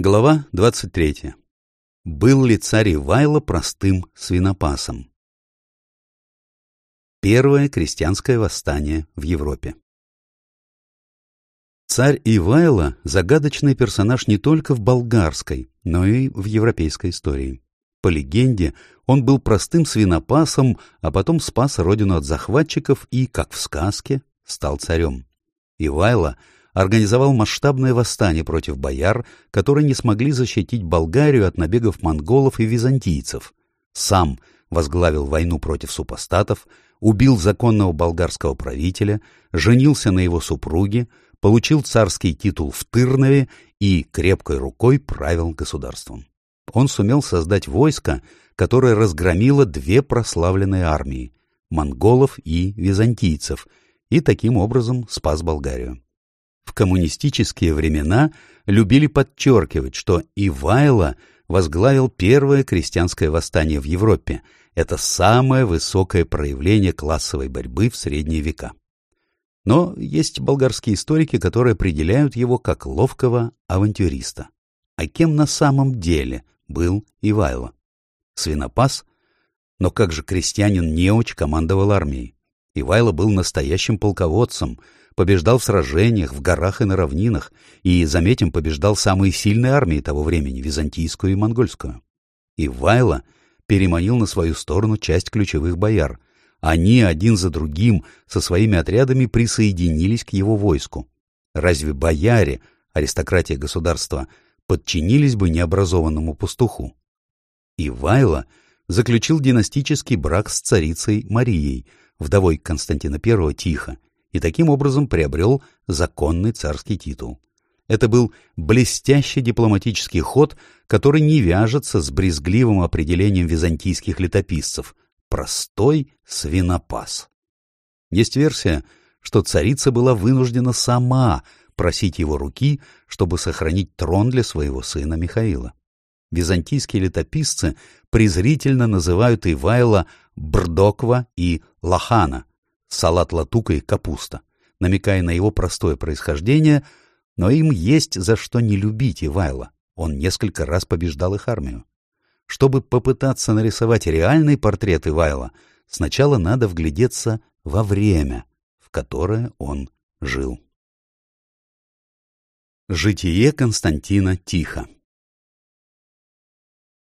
Глава 23. Был ли царь Ивайло простым свинопасом? Первое крестьянское восстание в Европе. Царь Ивайло – загадочный персонаж не только в болгарской, но и в европейской истории. По легенде, он был простым свинопасом, а потом спас родину от захватчиков и, как в сказке, стал царем. Ивайло – организовал масштабное восстание против бояр, которые не смогли защитить Болгарию от набегов монголов и византийцев. Сам возглавил войну против супостатов, убил законного болгарского правителя, женился на его супруге, получил царский титул в Тырнове и крепкой рукой правил государством. Он сумел создать войско, которое разгромило две прославленные армии – монголов и византийцев, и таким образом спас Болгарию. В коммунистические времена любили подчеркивать, что Ивайло возглавил первое крестьянское восстание в Европе. Это самое высокое проявление классовой борьбы в средние века. Но есть болгарские историки, которые определяют его как ловкого авантюриста. А кем на самом деле был Ивайло? Свинопас? Но как же крестьянин неуч командовал армией? Ивайло был настоящим полководцем, побеждал в сражениях в горах и на равнинах, и, заметим, побеждал самые сильные армии того времени, византийскую и монгольскую. Ивайло переманил на свою сторону часть ключевых бояр. Они один за другим со своими отрядами присоединились к его войску. Разве бояре, аристократия государства, подчинились бы необразованному пастуху? Ивайло заключил династический брак с царицей Марией, вдовой Константина I Тихо, и таким образом приобрел законный царский титул. Это был блестящий дипломатический ход, который не вяжется с брезгливым определением византийских летописцев – простой свинопас. Есть версия, что царица была вынуждена сама просить его руки, чтобы сохранить трон для своего сына Михаила. Византийские летописцы презрительно называют Ивайла Брдоква и Лохана, салат латука и капуста, намекая на его простое происхождение, но им есть за что не любить Ивайла. Он несколько раз побеждал их армию. Чтобы попытаться нарисовать реальный портрет Ивайла, сначала надо вглядеться во время, в которое он жил. Житие Константина Тихо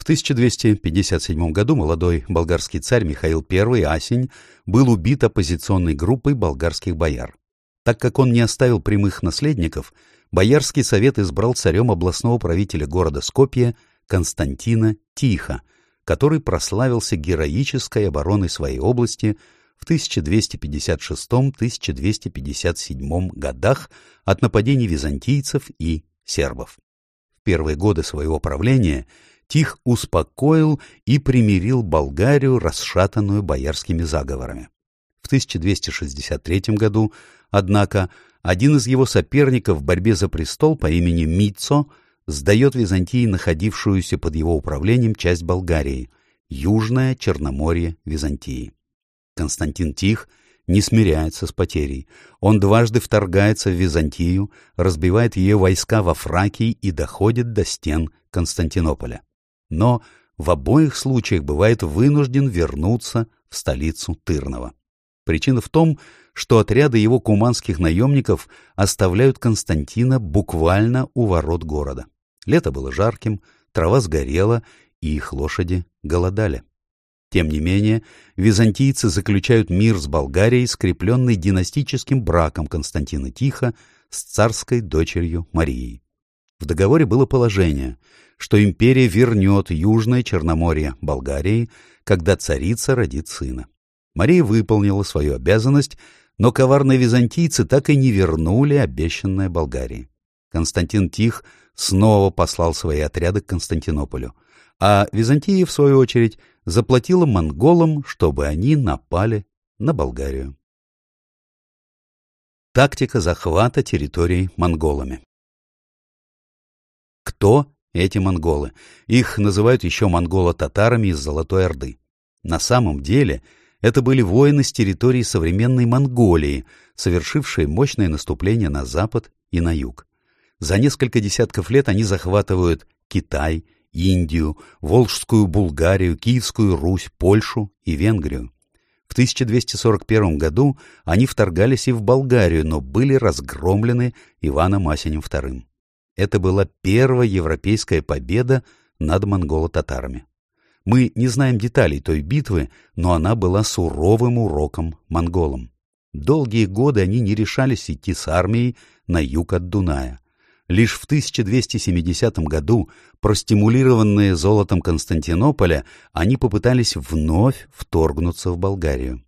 1257 году молодой болгарский царь Михаил I Асень был убит оппозиционной группой болгарских бояр. Так как он не оставил прямых наследников, Боярский совет избрал царем областного правителя города Скопье Константина Тихо, который прославился героической обороной своей области в 1256-1257 годах от нападений византийцев и сербов. В первые годы своего правления – Тих успокоил и примирил Болгарию, расшатанную боярскими заговорами. В 1263 году, однако, один из его соперников в борьбе за престол по имени Мицо сдает Византии находившуюся под его управлением часть Болгарии, Южное Черноморье Византии. Константин Тих не смиряется с потерей. Он дважды вторгается в Византию, разбивает ее войска во Фракии и доходит до стен Константинополя но в обоих случаях бывает вынужден вернуться в столицу Тырного. Причина в том, что отряды его куманских наемников оставляют Константина буквально у ворот города. Лето было жарким, трава сгорела, и их лошади голодали. Тем не менее, византийцы заключают мир с Болгарией, скрепленный династическим браком Константина Тихо с царской дочерью Марией. В договоре было положение, что империя вернет Южное Черноморье Болгарии, когда царица родит сына. Мария выполнила свою обязанность, но коварные византийцы так и не вернули обещанное Болгарии. Константин Тих снова послал свои отряды к Константинополю, а Византия, в свою очередь, заплатила монголам, чтобы они напали на Болгарию. Тактика захвата территорий монголами Кто эти монголы. Их называют еще монголо-татарами из Золотой Орды. На самом деле это были воины с территории современной Монголии, совершившие мощное наступление на запад и на юг. За несколько десятков лет они захватывают Китай, Индию, Волжскую Булгарию, Киевскую Русь, Польшу и Венгрию. В 1241 году они вторгались и в Болгарию, но были разгромлены Иваном Асенем II. Это была первая европейская победа над монголо-татарами. Мы не знаем деталей той битвы, но она была суровым уроком монголам. Долгие годы они не решались идти с армией на юг от Дуная. Лишь в 1270 году, простимулированные золотом Константинополя, они попытались вновь вторгнуться в Болгарию.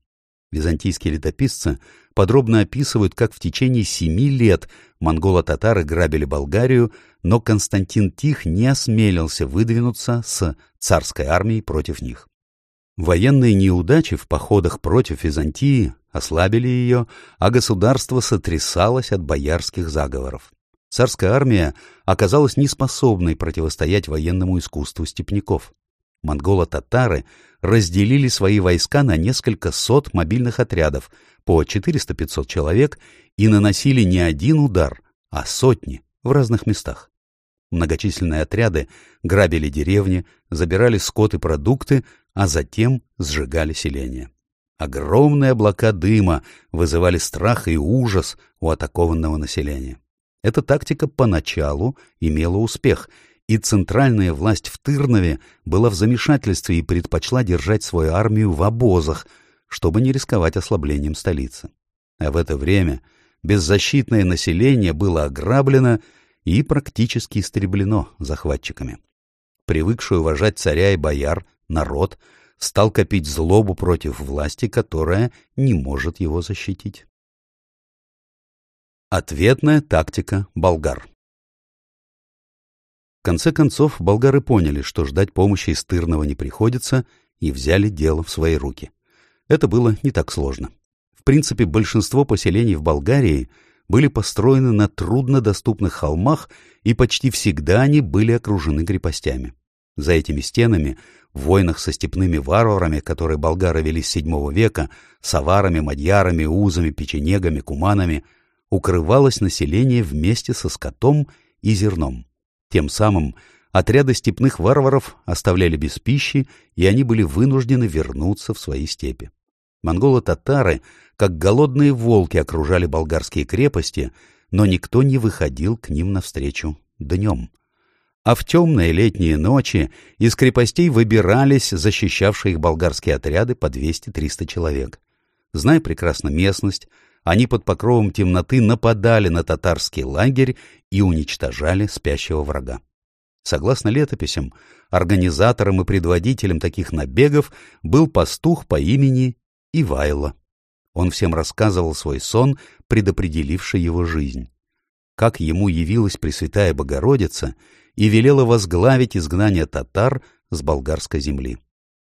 Византийские летописцы подробно описывают, как в течение семи лет монголо-татары грабили Болгарию, но Константин Тих не осмелился выдвинуться с царской армией против них. Военные неудачи в походах против Византии ослабили ее, а государство сотрясалось от боярских заговоров. Царская армия оказалась неспособной противостоять военному искусству степняков. Монголо-татары разделили свои войска на несколько сот мобильных отрядов по 400-500 человек и наносили не один удар, а сотни в разных местах. Многочисленные отряды грабили деревни, забирали скот и продукты, а затем сжигали селение. Огромные облака дыма вызывали страх и ужас у атакованного населения. Эта тактика поначалу имела успех, и центральная власть в Тырнове была в замешательстве и предпочла держать свою армию в обозах, чтобы не рисковать ослаблением столицы. А в это время беззащитное население было ограблено и практически истреблено захватчиками. Привыкший уважать царя и бояр, народ стал копить злобу против власти, которая не может его защитить. Ответная тактика болгар конце концов, болгары поняли, что ждать помощи из Тырного не приходится, и взяли дело в свои руки. Это было не так сложно. В принципе, большинство поселений в Болгарии были построены на труднодоступных холмах, и почти всегда они были окружены крепостями. За этими стенами, в войнах со степными варварами, которые болгары вели с VII века, саварами, мадьярами, узами, печенегами, куманами – укрывалось население вместе со скотом и зерном. Тем самым отряды степных варваров оставляли без пищи, и они были вынуждены вернуться в свои степи. Монголо-татары, как голодные волки, окружали болгарские крепости, но никто не выходил к ним навстречу днем. А в темные летние ночи из крепостей выбирались защищавшие их болгарские отряды по 200-300 человек. Зная прекрасно местность, они под покровом темноты нападали на татарский лагерь и уничтожали спящего врага. Согласно летописям, организатором и предводителем таких набегов был пастух по имени Ивайло. Он всем рассказывал свой сон, предопределивший его жизнь. Как ему явилась Пресвятая Богородица и велела возглавить изгнание татар с болгарской земли.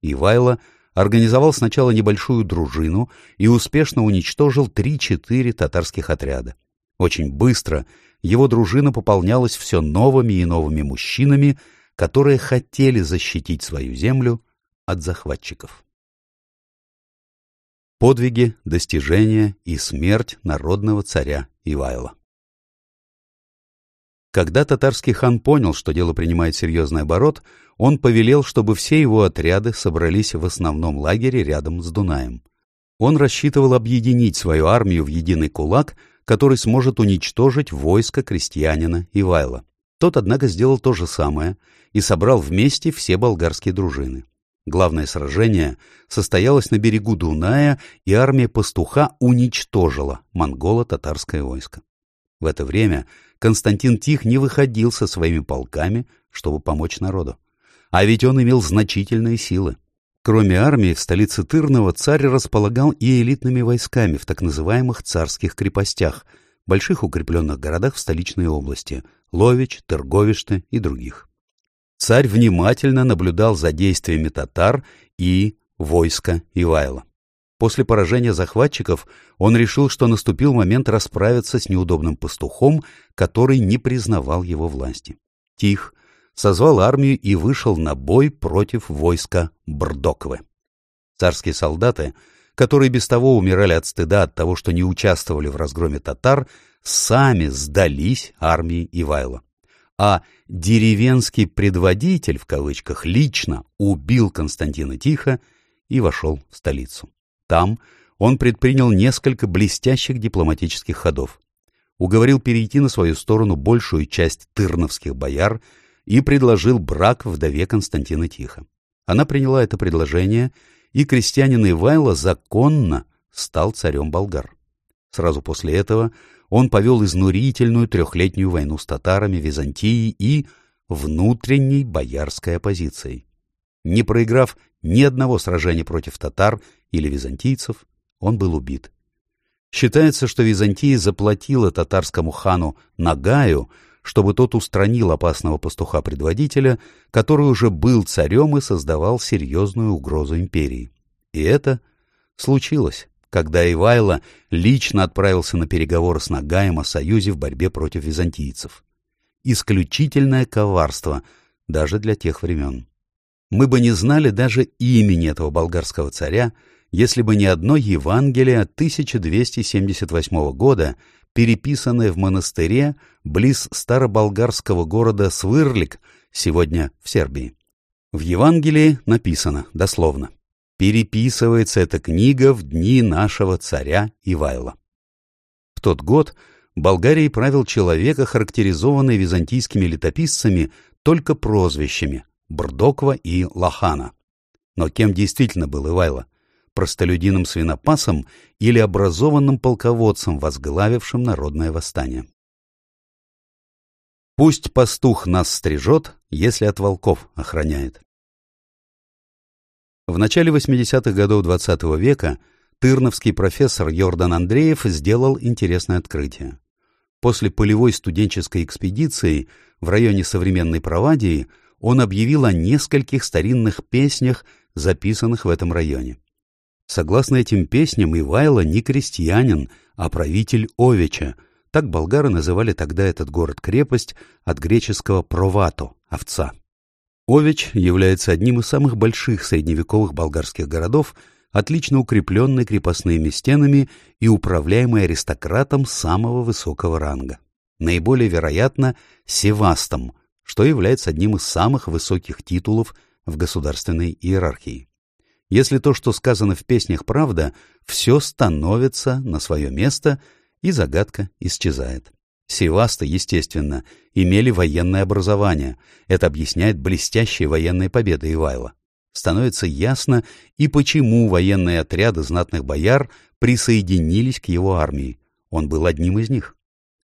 Ивайло — организовал сначала небольшую дружину и успешно уничтожил 3-4 татарских отряда. Очень быстро его дружина пополнялась все новыми и новыми мужчинами, которые хотели защитить свою землю от захватчиков. Подвиги, достижения и смерть народного царя Ивайла когда татарский хан понял, что дело принимает серьезный оборот, он повелел, чтобы все его отряды собрались в основном лагере рядом с Дунаем. Он рассчитывал объединить свою армию в единый кулак, который сможет уничтожить войско крестьянина Ивайла. Тот, однако, сделал то же самое и собрал вместе все болгарские дружины. Главное сражение состоялось на берегу Дуная, и армия пастуха уничтожила монголо-татарское войско. В это время Константин Тих не выходил со своими полками, чтобы помочь народу. А ведь он имел значительные силы. Кроме армии, в столице Тырного царь располагал и элитными войсками в так называемых царских крепостях, больших укрепленных городах в столичной области – Лович, Терговиште и других. Царь внимательно наблюдал за действиями татар и войска Ивайла. После поражения захватчиков он решил, что наступил момент расправиться с неудобным пастухом, который не признавал его власти. Тих созвал армию и вышел на бой против войска Брдоковы. Царские солдаты, которые без того умирали от стыда от того, что не участвовали в разгроме татар, сами сдались армии Ивайла. А «деревенский предводитель» в кавычках лично убил Константина Тихо и вошел в столицу. Там он предпринял несколько блестящих дипломатических ходов. Уговорил перейти на свою сторону большую часть тырновских бояр и предложил брак вдове Константина Тихо. Она приняла это предложение, и крестьянин Ивайло законно стал царем болгар. Сразу после этого он повел изнурительную трехлетнюю войну с татарами Византии и внутренней боярской оппозицией. Не проиграв ни одного сражения против татар или византийцев, он был убит. Считается, что Византия заплатила татарскому хану Нагаю, чтобы тот устранил опасного пастуха-предводителя, который уже был царем и создавал серьезную угрозу империи. И это случилось, когда Ивайло лично отправился на переговоры с Нагаем о союзе в борьбе против византийцев. Исключительное коварство даже для тех времен. Мы бы не знали даже имени этого болгарского царя, если бы не одно Евангелие 1278 года, переписанное в монастыре близ староболгарского города Свырлик, сегодня в Сербии. В Евангелии написано дословно «Переписывается эта книга в дни нашего царя Ивайла». В тот год Болгарией правил человек, охарактеризованный византийскими летописцами только прозвищами Брдоква и Лохана. Но кем действительно был Ивайло? Простолюдином-свинопасом или образованным полководцем, возглавившим народное восстание. Пусть пастух нас стрижет, если от волков охраняет. В начале 80-х годов XX -го века тырновский профессор Йордан Андреев сделал интересное открытие. После полевой студенческой экспедиции в районе современной Провадии он объявил о нескольких старинных песнях, записанных в этом районе. Согласно этим песням, Ивайло не крестьянин, а правитель Овеча. Так болгары называли тогда этот город-крепость от греческого «провато» — овца. Овеч является одним из самых больших средневековых болгарских городов, отлично укрепленный крепостными стенами и управляемый аристократом самого высокого ранга. Наиболее вероятно, Севастом, что является одним из самых высоких титулов в государственной иерархии. Если то, что сказано в песнях, правда, все становится на свое место, и загадка исчезает. Севасты, естественно, имели военное образование. Это объясняет блестящие военные победы Ивайла. Становится ясно и почему военные отряды знатных бояр присоединились к его армии. Он был одним из них.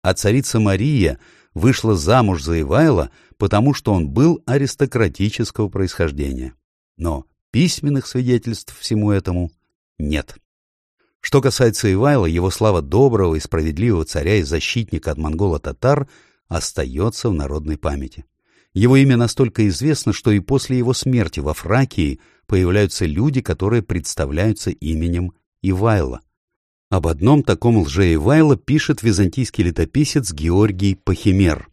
А царица Мария вышла замуж за Ивайла, потому что он был аристократического происхождения. Но Письменных свидетельств всему этому нет. Что касается Ивайла, его слава доброго и справедливого царя и защитника от монгола-татар остается в народной памяти. Его имя настолько известно, что и после его смерти во Фракии появляются люди, которые представляются именем Ивайла. Об одном таком лже-Ивайла пишет византийский летописец Георгий Пахимер.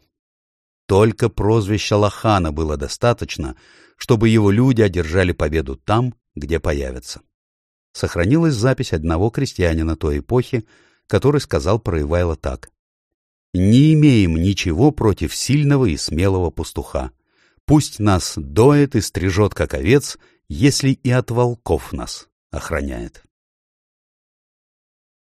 Только прозвища Лохана было достаточно, чтобы его люди одержали победу там, где появятся. Сохранилась запись одного крестьянина той эпохи, который сказал про Ивайла так. «Не имеем ничего против сильного и смелого пастуха. Пусть нас доет и стрижет, как овец, если и от волков нас охраняет».